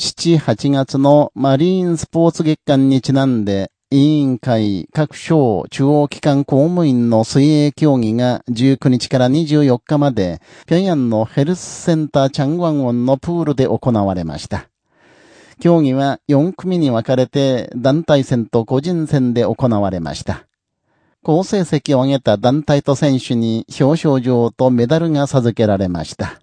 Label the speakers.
Speaker 1: 7、8月のマリーンスポーツ月間にちなんで、委員会、各省、中央機関公務員の水泳競技が19日から24日まで、平壌のヘルスセンターチャンワンウォンのプールで行われました。競技は4組に分かれて団体戦と個人戦で行われました。好成績を上げた団体と選手に表彰状とメダルが授けられました。